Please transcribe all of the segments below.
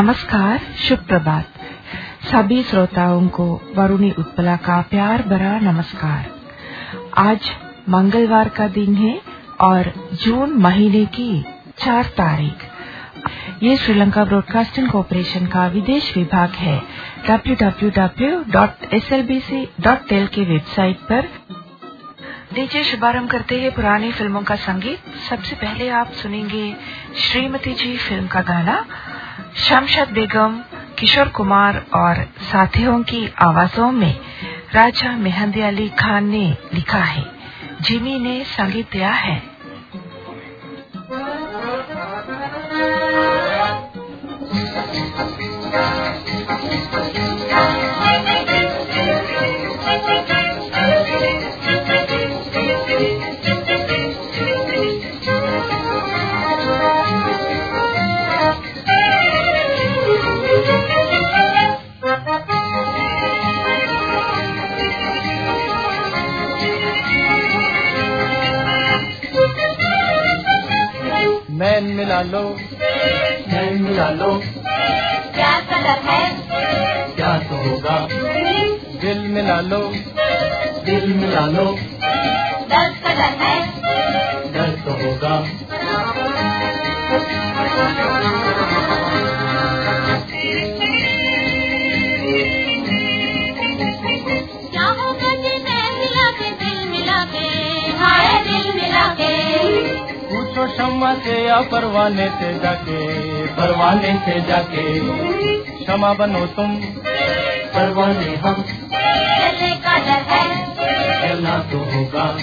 नमस्कार शुभ प्रभात सभी श्रोताओं को वरुणी उत्पला का प्यार भरा नमस्कार। आज मंगलवार का दिन है और जून महीने की चार तारीख। ये श्रीलंका ब्रॉडकास्टिंग कॉरपोरेशन का विदेश विभाग है। www.slbc.tel के वेबसाइट पर। लीजिए शुभारंभ करते हैं पुरानी फ़िल्मों का संगीत। सबसे पहले आप सुनेंगे श्रीमती जी फ़िल्म का गाना। शमशद बेगम, किशोर कुमार और साथियों की आवाजों में राजा मेहंदी अली खान ने लिखा है जिमी ने संगीत दिया है। नैन मिला लो। नैन मिला लो। क्या कदर है? क्या तो होगा? दिल मिला लो। दिल मिला लो। दस कदर है? डर तो होगा। क्या होगा कि मिला के दिल मिला के हाय दिल मिला के? पूछो क्षमा से या परवाने से जाके परवाने से जाके। क्षमा बनो तुम परवाने हम। का डर है। तो होगा।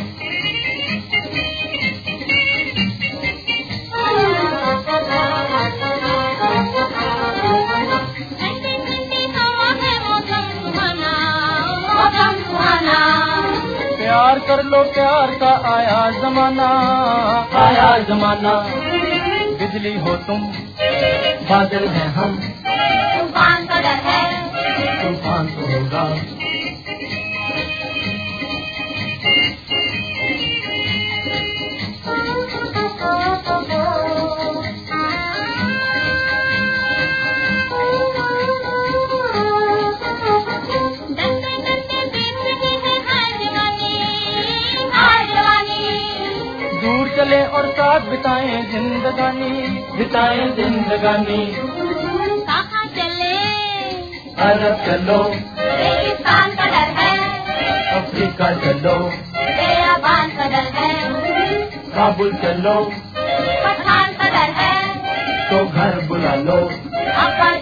प्यार कर लो प्यार का आया जमाना। आया जमाना। बिजली हो तुम बादल है हम। तूफ़ान तो होगा। चले और साथ बिताएँ जिंदगानी बिताएँ जिंदगानी। कहाँ चले। अरब चलो। रेगिस्तान का डर है। अफ्रीका चलो। बेयाबान का डर है। काबुल चलो। पठान का डर है। तो घर बुला लो। अब्बा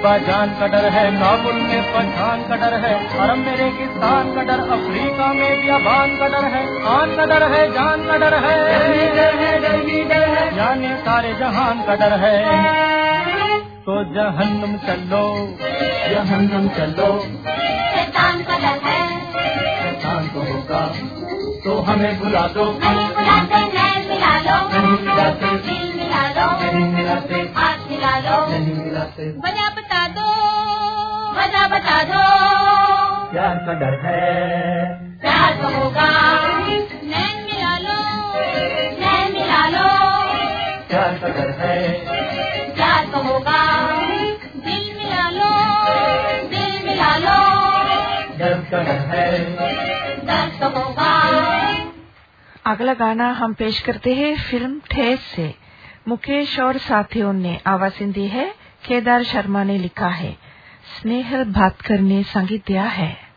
अब्बा जान का डर है नाबुल में पठान का डर है अरब में रेगिस्तान का डर अफ्रीका में बियाबान का डर है आन का डर है जान का डर है। जाने सारे जहान का डर है। तो जहन्नुम चलो जहन्नुम चलो। शैतान का डर है। शैतान होगा तो हमें बुला दो। नहीं बुलाते नैन मिला मिलाते। मिला नहीं मिला लो वजह बता दो। वजह बता दो। प्यार का डर है। प्यार तो होगा। नैन मिला लो। नैन मिला लो। प्यार का डर है। प्यार तो होगा। दिल मिला लो। दिल मिला लो। डर का डर है। दर्द तो होगा। अगला गाना हम पेश करते हैं फ़िल्म ठेस से। मुकेश और साथियों ने आवाज़ दी है। केदार शर्मा ने लिखा है। स्नेहल भातकर ने संगीत दिया है।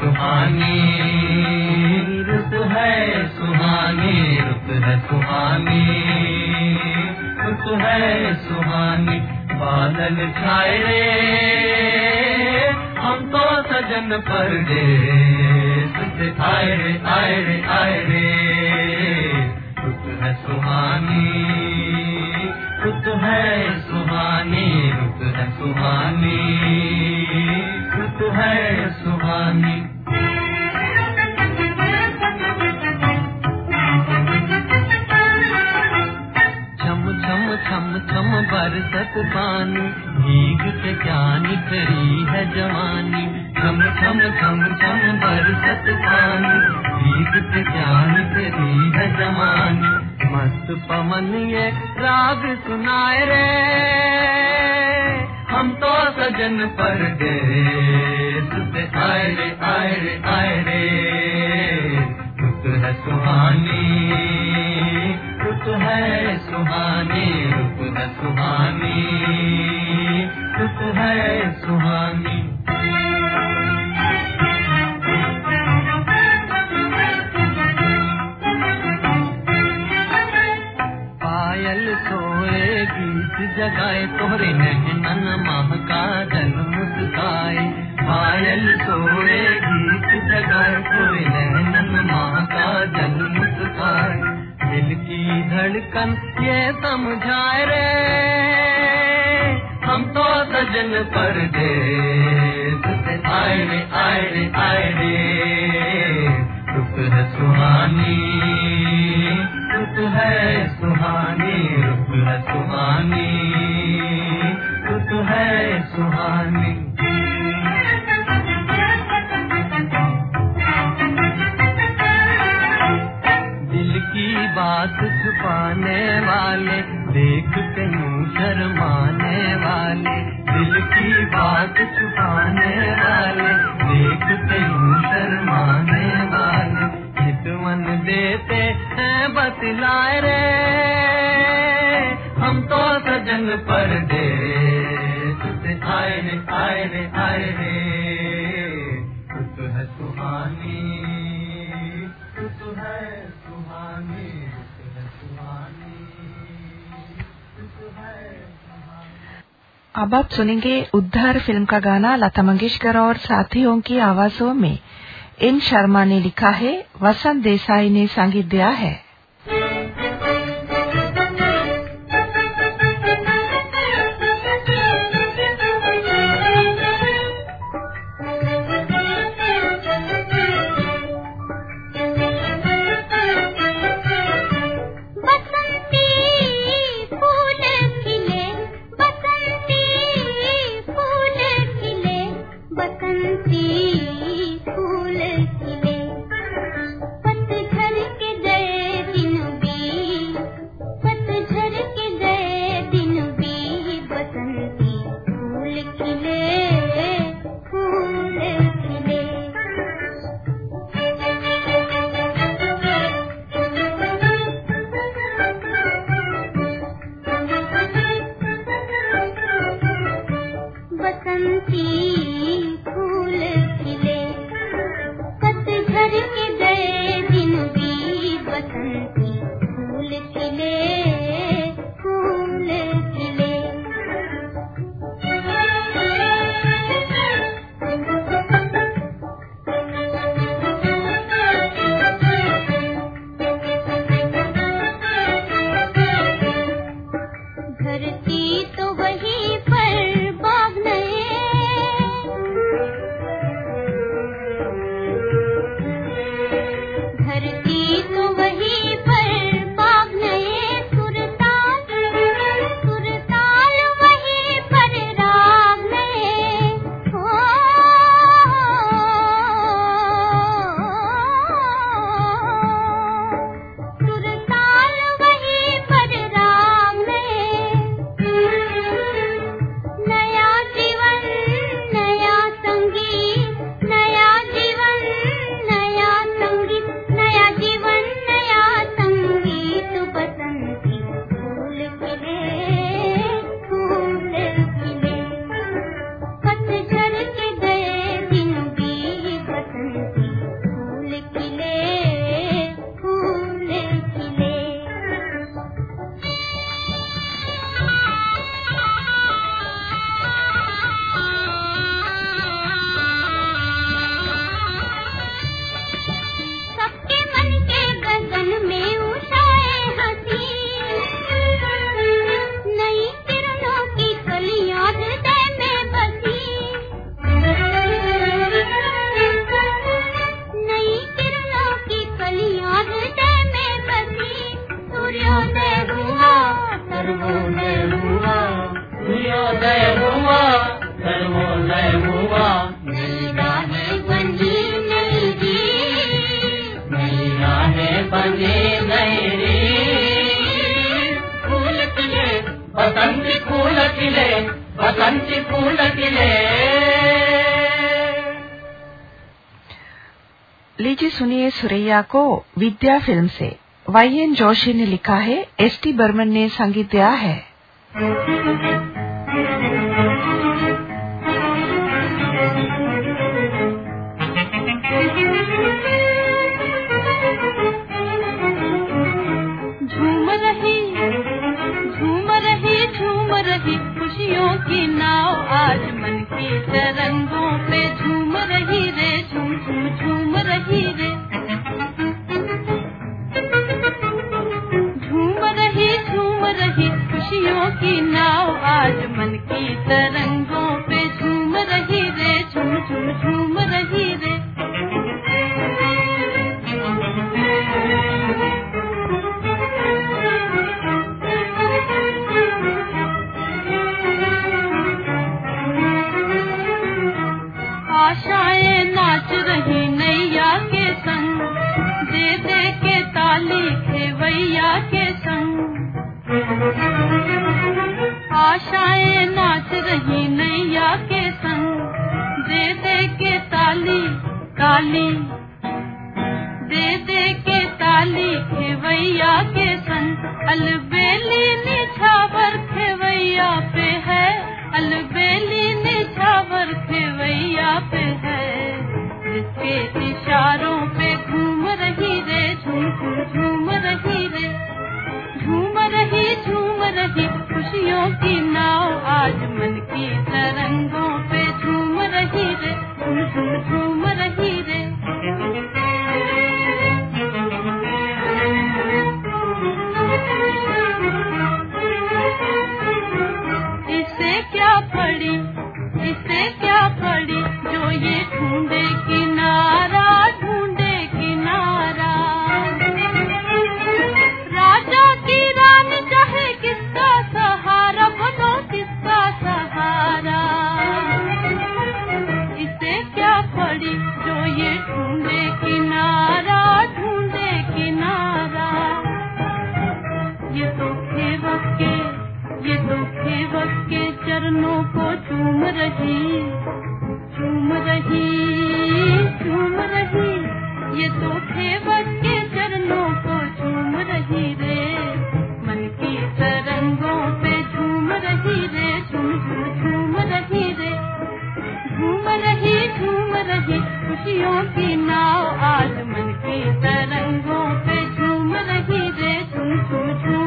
सुहानी है सुहानी, रुत है सुहानी। है सुहानी, बादल छाए रे। हम तो सजन पर दे आए रे आए रे आए रे। रुत है सुहानी रुत है सुहानी रुत है सुहानी। पानी, भीग के क्या निखरी है जवानी। छम छम छम छम बरसत पानी भीग के क्या निखरी है जवानी। मस्त पवन ये राग सुनाए रे, हम तो सजन पर गए आए रे आए रे आए रे। रुत है सुहानी रुत है सुहानी। सुहानी। रुत है पायल सोए गीत जगाए तोरे नहनन महका जल मुस्काए। पायल सोए गीत जगाए तोरे नहनन महका जल दिल की धड़कन, ये समझाए रे। हम तो सजन पर दे आए रे आए रे आए रे। रुक है सुहानी रुक है सुहानी, रुक है सुहानी रुक है सुहानी। बात छुपाने वाले, देखते यूँ शर्माने वाले। चितवन देते हैं, बतलाए रे। हम तो सजन पर दे आए रे आए रे आए रे। अब आप सुनेंगे उद्धार फ़िल्म का गाना लता मंगेशकर और साथियों की आवाजों में। इन शर्मा ने लिखा है, वसंत देसाई ने संगीत दिया है। लीजिए सुनिए सुरैया को विद्या फ़िल्म से। वाई एन जोशी ने लिखा है, एस टी बर्मन ने संगीत दिया है। खुशियों की नाव आज मन की तरंगों पे झूम रही रे, झूम झूम झूम रही रे। झूम रही झूम रही खुशियों की नाव आज मन की तरंगों पे झूम रही रे, झूम झूम झूम रही की नाव आज मन की नाव आज मन की तरंगों पे झूम रही रे झूम झूम झूम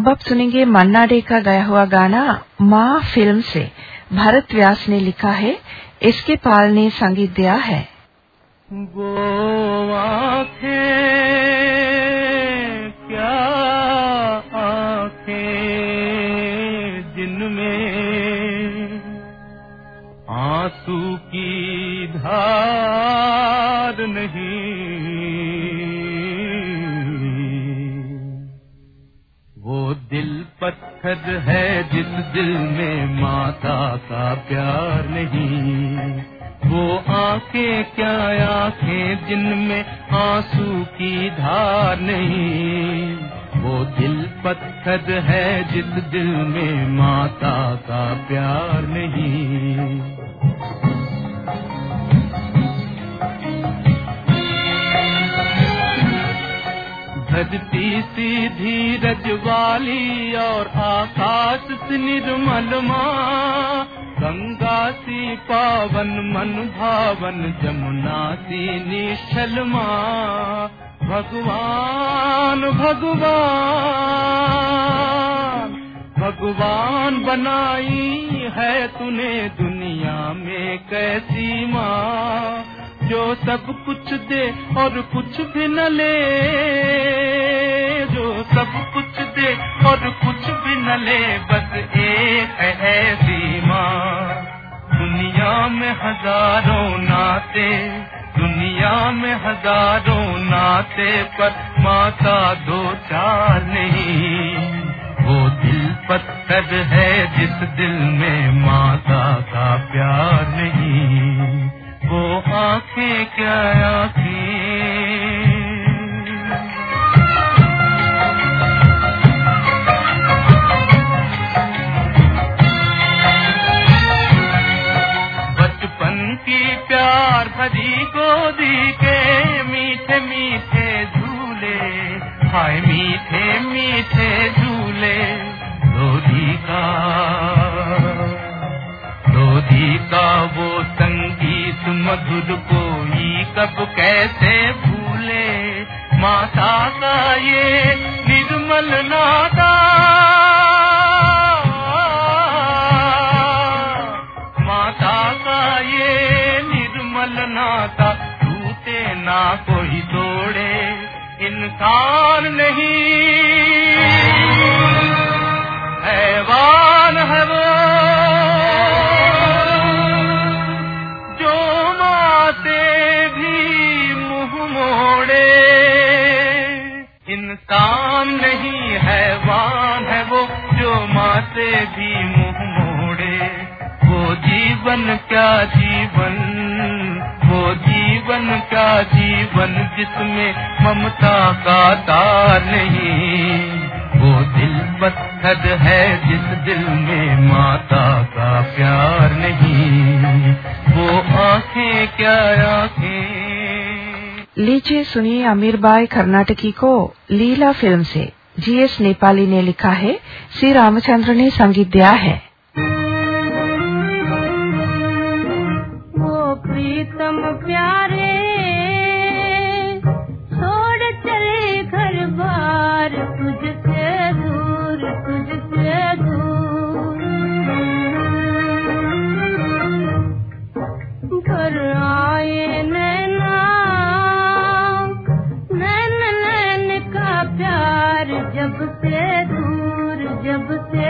अब आप सुनेंगे मन्ना डे का गाया हुआ गाना माँ फ़िल्म से। भरत व्यास ने लिखा है, इसके पाल ने संगीत दिया है। वो क्या आँखें जिनमें आँसू की धार नहीं पत्थर है जिस दिल में माता का प्यार नहीं। वो आँखें क्या आँखें जिनमें आँसू की धार नहीं। वो दिल पत्थर है जिस दिल में माता का प्यार निर्मल माँ गंगा सी पावन, मन भावन, जमुना सी निश्चल माँ। भगवान भगवान भगवान बनाई है तूने दुनिया में कैसी माँ। जो सब कुछ दे और कुछ भी न ले, जो सब कुछ दे और कुछ भी न ले, बस एक है ऐसी माँ दुनिया में हज़ारों नाते, दुनिया में हज़ारों नाते, पर माता दो चार नहीं। वो दिल पत्थर है जिस दिल में माता का प्यार नहीं। वो आँखें क्या आँखें? प्यार भरी गोदी के मीठे मीठे झूले, हाय मीठे मीठे झूले, लोधी का लोधी का वो संगीत मधुर कोई कब कैसे भूले? माता का ये निर्मल नाता। माता का ये निर्मल नाता, टूटे ना कोई तोड़े इंसान नहीं। हैवान है वो इंसान नहीं हैवान है वो, जो माते भी मुँह मोड़े। वो जीवन क्या जीवन? वो जीवन का जीवन जिसमें ममता का तार नहीं? वो दिल पत्थर है जिस दिल में माता का प्यार नहीं? वो आँखें क्या आँखें? लीजिए सुनिए अमीर बाई कर्नाटकी को लीला फ़िल्म से। जीएस नेपाली ने लिखा है, श्री रामचंद्र ने संगीत दिया है। से दूर जब से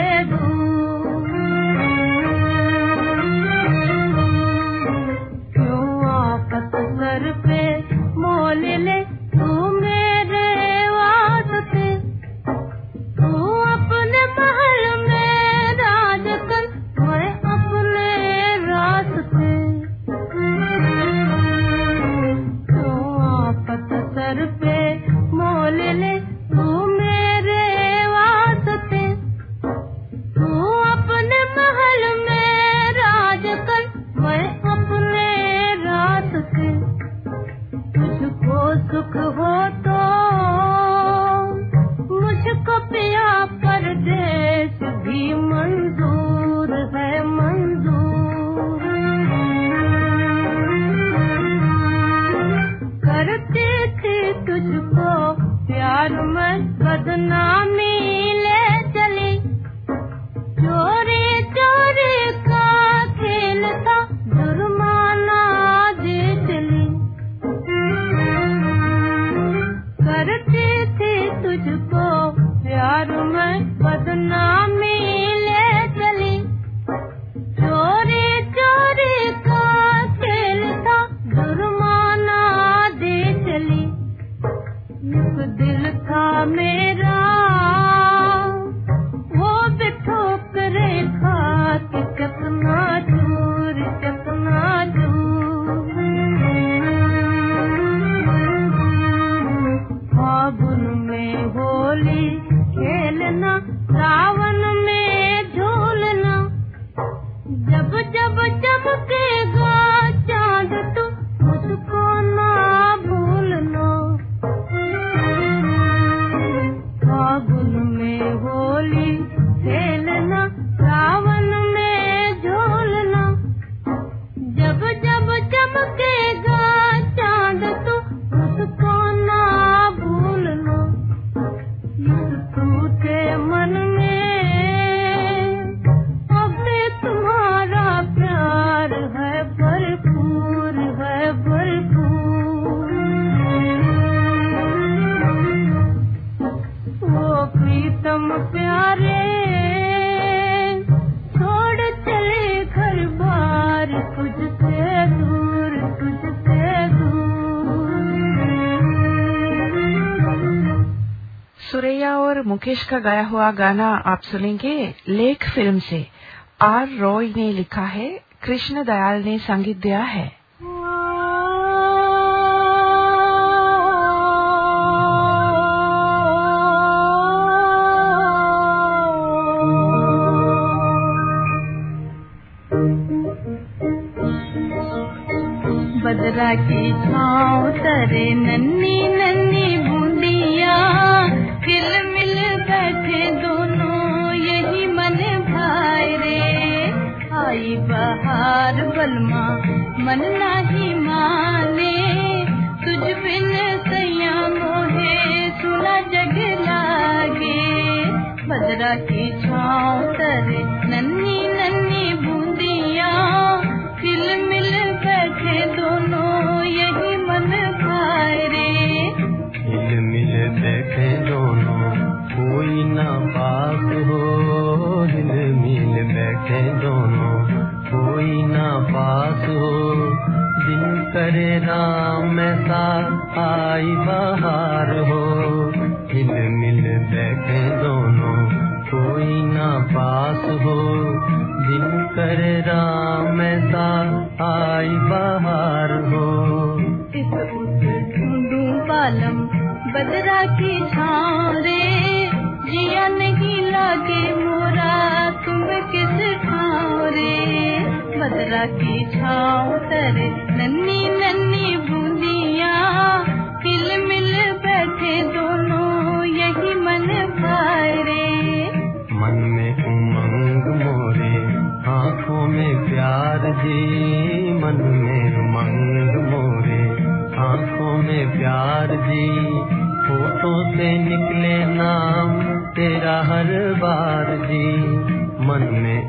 थी तुझको प्यार मत बदनामी सुरैया और मुकेश का गाया हुआ गाना आप सुनेंगे लेख फ़िल्म से। आर रॉय ने लिखा है, कृष्ण दयाल ने संगीत दिया है। बदरा की छाँव, तरे नन्नी नन्नी बलमा मन नाही माने। तुझ बिन सैया मोहे सुना जग लागे। बदरा की छाँव तरे जी, मन में उमंग मोरे में प्यार जी। होठों से निकले नाम तेरा हर बार जी। मन में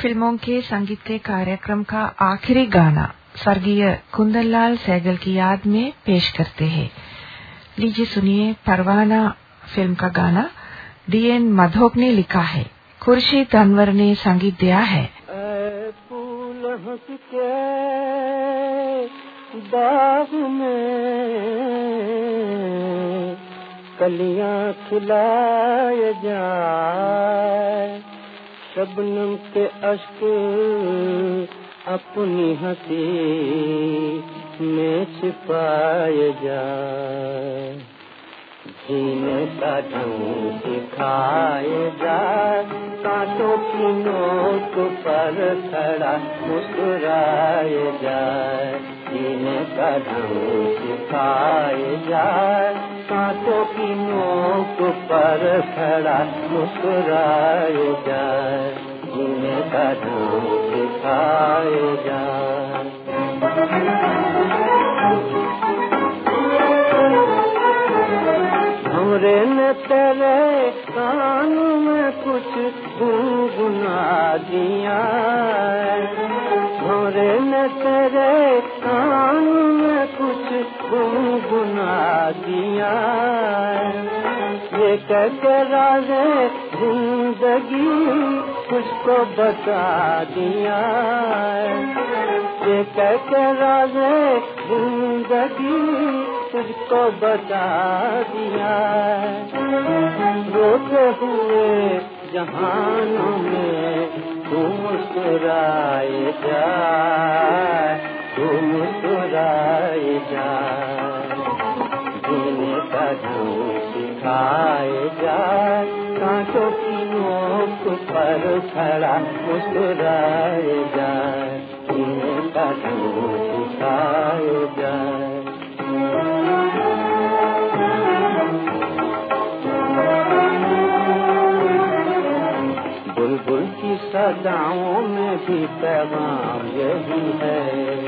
फ़िल्मों के संगीत के कार्यक्रम का आखिरी गाना स्वर्गीय कुंदनलाल सैगल की याद में पेश करते हैं लीजिए सुनिए परवाना फ़िल्म का गाना डीएन मधोक ने लिखा है खुर्शीद अनवर ने संगीत दिया है बाग में कलियाँ खिलाए जाए। शबनम के अश्क, अपनी हँसी में छिपाए जाए। जीने का ढंग सिखाए जाए कांटों की नोक पर खड़ा मुस्कुराए जाए। जीने का ढंग सिखाए जाए। कांटों की नोक पर खड़ा मुस्कुराए जाए। जीने का ढंग सिखाए जाए। हमरे ने तेरे कान में कुछ गुनगुना दिया हमरे न तेरे कान में कुछ गुनगुना दिया ये कहकर राजे ज़िंदगी मुझको बता दिया ये कैसे राजे ज़िंदगी तुझको बता दिया रोते हुए जहानों में तू मुस्कुराए जा तू मुस्कुराए जा जीने का ढंग सिखाए जा कांटों की नोक पर खड़ा मुस्कुराए जा जीने का ढंग सिखाए जाए। सदाओं में भी पैगाम यही है।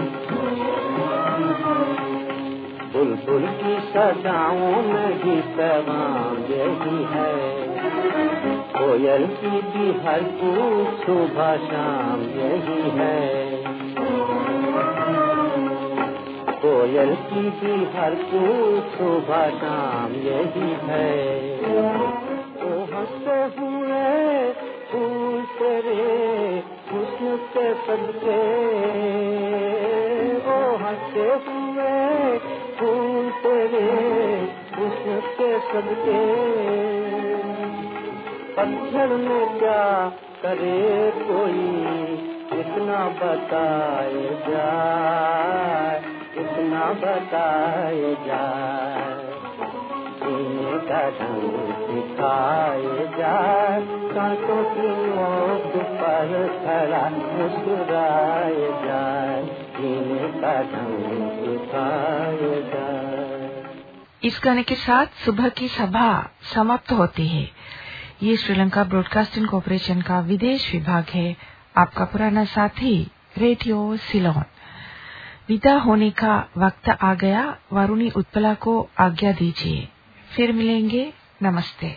बुलबुल की सदाओं में भी पैगाम यही है। कोयल की भी हर सुबह शाम यही है। कोयल की भी हर सुबह शाम यही है। सदके ओ हँसते हुए फूल तेरे हुस्न के सदके। पत्थर में क्या करे कोई, इतना बताए जाए, इतना बताए जाए। इस गाने के साथ सुबह की सभा समाप्त होती है। ये श्रीलंका ब्रॉडकास्टिंग कॉरपोरेशन का विदेश विभाग है। आपका पुराना साथी, रेडियो सिलोन। विदा होने का वक्त आ गया। वरुणी उत्पला को आज्ञा दीजिए। फिर मिलेंगे। नमस्ते।